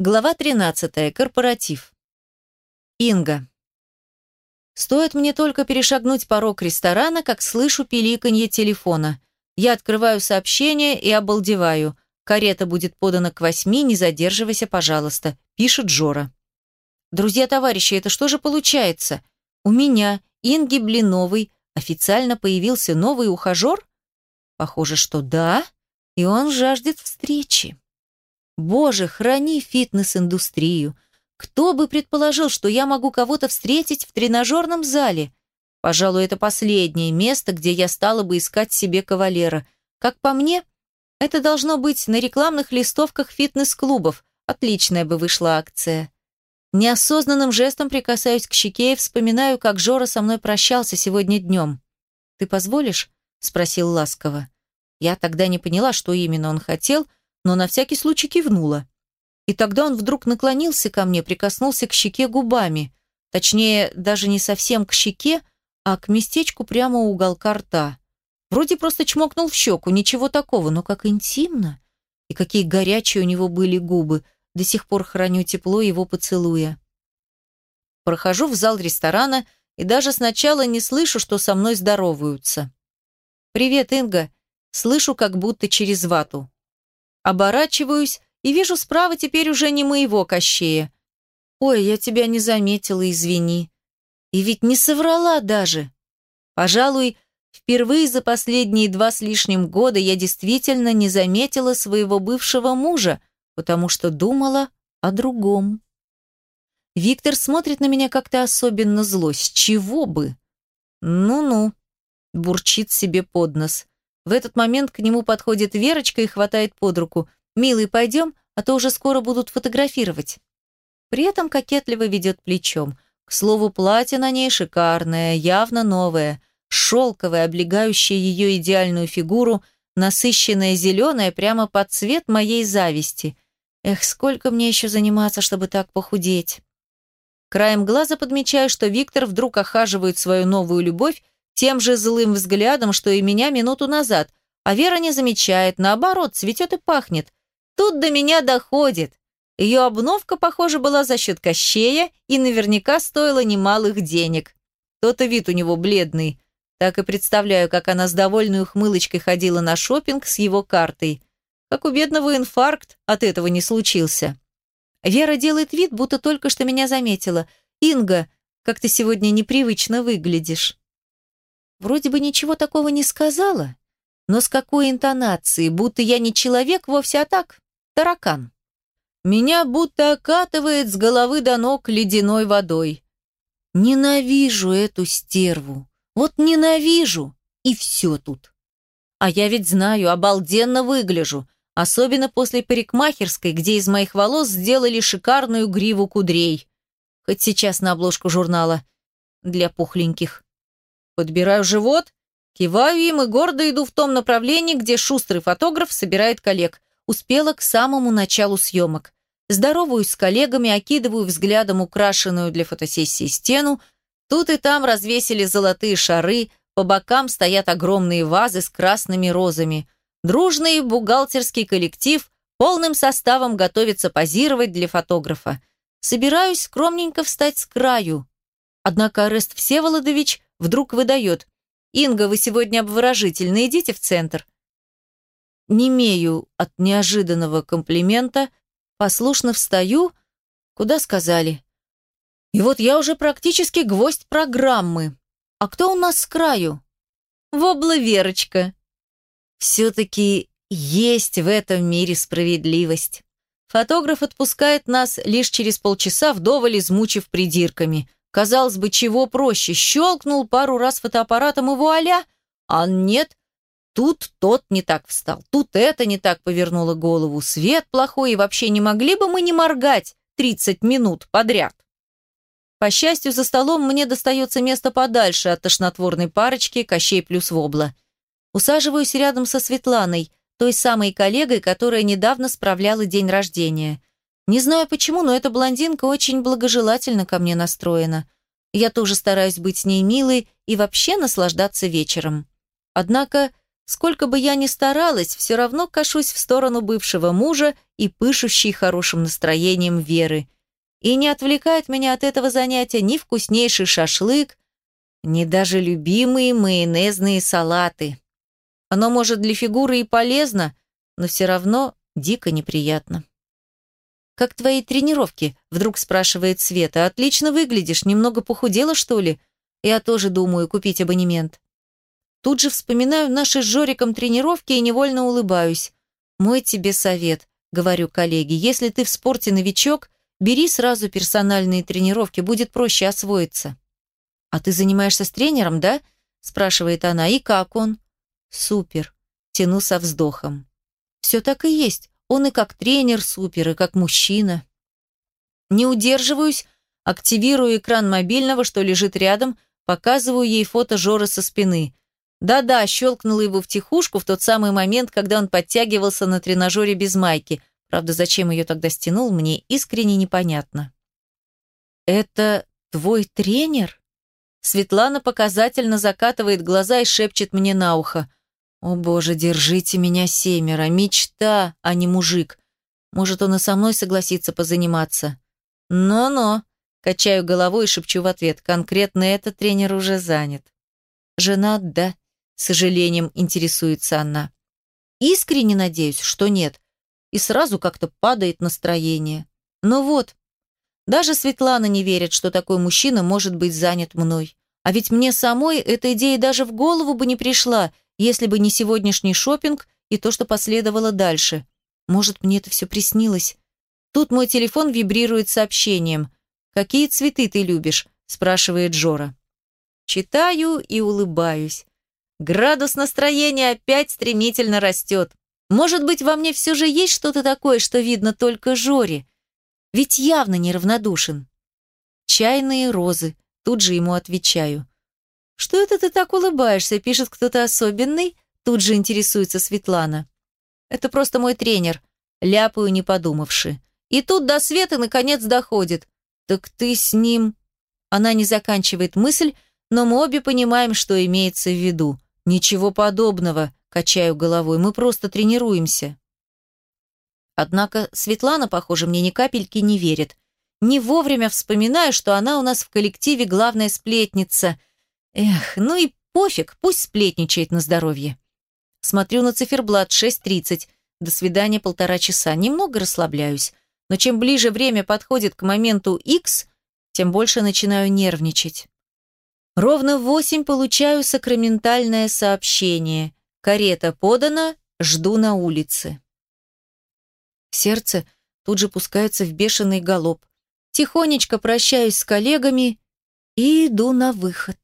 Глава 13. Корпоратив. Инга. Стоит мне только перешагнуть порог ресторана, как слышу пиликанье телефона. Я открываю сообщение и обалдеваю. Карета будет подана к восьми, не задерживайся, пожалуйста, пишет Жора. Друзья-товарищи, это что же получается? У меня, Инги Блиновой, официально появился новый ухажер? Похоже, что да, и он жаждет встречи. Боже, храни фитнес-индустрию. Кто бы предположил, что я могу кого-то встретить в тренажерном зале? Пожалуй, это последнее место, где я стала бы искать себе кавалера. Как по мне, это должно быть на рекламных листовках фитнес-клубов. Отличная бы вышла акция. Неосознанным жестом прикасаюсь к щеке и вспоминаю, как Жора со мной прощался сегодня днем. «Ты позволишь?» – спросил ласково. Я тогда не поняла, что именно он хотел – но на всякий случай кивнула. И тогда он вдруг наклонился ко мне, прикоснулся к щеке губами. Точнее, даже не совсем к щеке, а к местечку прямо у уголка рта. Вроде просто чмокнул в щеку, ничего такого, но как интимно. И какие горячие у него были губы. До сих пор храню тепло его поцелуя. Прохожу в зал ресторана и даже сначала не слышу, что со мной здороваются. «Привет, Инга!» Слышу, как будто через вату. Оборачиваюсь и вижу справа теперь уже не моего кощея. «Ой, я тебя не заметила, извини». И ведь не соврала даже. Пожалуй, впервые за последние два с лишним года я действительно не заметила своего бывшего мужа, потому что думала о другом. Виктор смотрит на меня как-то особенно зло. С чего бы? Ну-ну, бурчит себе под нос. В этот момент к нему подходит Верочка и хватает под руку. «Милый, пойдем, а то уже скоро будут фотографировать». При этом кокетливо ведет плечом. К слову, платье на ней шикарное, явно новое, шелковое, облегающее ее идеальную фигуру, насыщенное зеленое прямо под цвет моей зависти. Эх, сколько мне еще заниматься, чтобы так похудеть. Краем глаза подмечаю, что Виктор вдруг охаживает свою новую любовь тем же злым взглядом, что и меня минуту назад, а Вера не замечает, наоборот, цветет и пахнет. Тут до меня доходит. Ее обновка, похоже, была за счет кощея и наверняка стоила немалых денег. То-то вид у него бледный. Так и представляю, как она с довольной ухмылочкой ходила на шопинг с его картой. Как у бедного инфаркт от этого не случился. Вера делает вид, будто только что меня заметила. «Инга, как ты сегодня непривычно выглядишь». Вроде бы ничего такого не сказала, но с какой интонацией, будто я не человек вовсе, а так, таракан. Меня будто окатывает с головы до ног ледяной водой. Ненавижу эту стерву. Вот ненавижу, и все тут. А я ведь знаю, обалденно выгляжу, особенно после парикмахерской, где из моих волос сделали шикарную гриву кудрей. Хоть сейчас на обложку журнала для пухленьких. Подбираю живот, киваю им и гордо иду в том направлении, где шустрый фотограф собирает коллег. Успела к самому началу съемок. Здороваюсь с коллегами, окидываю взглядом украшенную для фотосессии стену. Тут и там развесили золотые шары, по бокам стоят огромные вазы с красными розами. Дружный бухгалтерский коллектив полным составом готовится позировать для фотографа. Собираюсь скромненько встать с краю. Однако Арест Всеволодович Вдруг выдает. «Инга, вы сегодня обворожительны, идите в центр». Немею от неожиданного комплимента, послушно встаю, куда сказали. И вот я уже практически гвоздь программы. А кто у нас с краю? Вобла Верочка. Все-таки есть в этом мире справедливость. Фотограф отпускает нас лишь через полчаса, вдоволь измучив придирками. Казалось бы, чего проще, щелкнул пару раз фотоаппаратом и вуаля, а нет, тут тот не так встал, тут это не так повернуло голову, свет плохой, и вообще не могли бы мы не моргать 30 минут подряд. По счастью, за столом мне достается место подальше от тошнотворной парочки Кощей плюс Вобла. Усаживаюсь рядом со Светланой, той самой коллегой, которая недавно справляла день рождения – не знаю почему, но эта блондинка очень благожелательно ко мне настроена. Я тоже стараюсь быть с ней милой и вообще наслаждаться вечером. Однако Сколько бы я ни старалась, все равно кашусь в сторону бывшего мужа и пышущей хорошим настроением Веры. И не отвлекает меня от этого занятия ни вкуснейший шашлык, ни даже любимые майонезные салаты. Оно, может, для фигуры и полезно, но все равно дико неприятно. «Как твои тренировки?» – вдруг спрашивает Света. «Отлично выглядишь, немного похудела, что ли?» Я тоже думаю купить абонемент. Тут же вспоминаю наши с Жориком тренировки и невольно улыбаюсь. «Мой тебе совет», — говорю коллеге, «если ты в спорте новичок, бери сразу персональные тренировки, будет проще освоиться». «А ты занимаешься с тренером, да?» — спрашивает она. «И как он?» «Супер», — тяну со вздохом. «Все так и есть. Он и как тренер супер, и как мужчина». Не удерживаюсь, активирую экран мобильного, что лежит рядом, показываю ей фото Жоры со спины. Да-да, щелкнула его в тихушку в тот самый момент, когда он подтягивался на тренажере без майки. Правда, зачем ее тогда стянул, мне искренне непонятно. «Это твой тренер?» Светлана показательно закатывает глаза и шепчет мне на ухо. «О боже, держите меня семеро, мечта, а не мужик. Может, он и со мной согласится позаниматься?» «Но-но», — качаю головой и шепчу в ответ, конкретно этот тренер уже занят. «Женат, да?» С сожалением интересуется она. Искренне надеюсь, что нет. И сразу как-то падает настроение. Ну вот, даже Светлана не верит, что такой мужчина может быть занят мной. А ведь мне самой эта идея даже в голову бы не пришла, если бы не сегодняшний шопинг и то, что последовало дальше. Может, мне это все приснилось? Тут мой телефон вибрирует сообщением. «Какие цветы ты любишь?» – спрашивает Джора. Читаю и улыбаюсь. Градус настроения опять стремительно растет. Может быть, во мне все же есть что-то такое, что видно только Жоре? Ведь явно неравнодушен. Чайные розы. Тут же ему отвечаю. «Что это ты так улыбаешься?» Пишет кто-то особенный. Тут же интересуется Светлана. «Это просто мой тренер», ляпаю, не подумавши. И тут до Светы наконец доходит. «Так ты с ним...» Она не заканчивает мысль, но мы обе понимаем, что имеется в виду. «Ничего подобного», – качаю головой, – «мы просто тренируемся». Однако Светлана, похоже, мне ни капельки не верит. Не вовремя вспоминаю, что она у нас в коллективе главная сплетница. Эх, ну и пофиг, пусть сплетничает на здоровье. Смотрю на циферблат 6.30. До свидания полтора часа. Немного расслабляюсь. Но чем ближе время подходит к моменту X, тем больше начинаю нервничать. Ровно в восемь получаю сакраментальное сообщение. Карета подана, жду на улице. Сердце тут же пускается в бешеный галоп. Тихонечко прощаюсь с коллегами и иду на выход.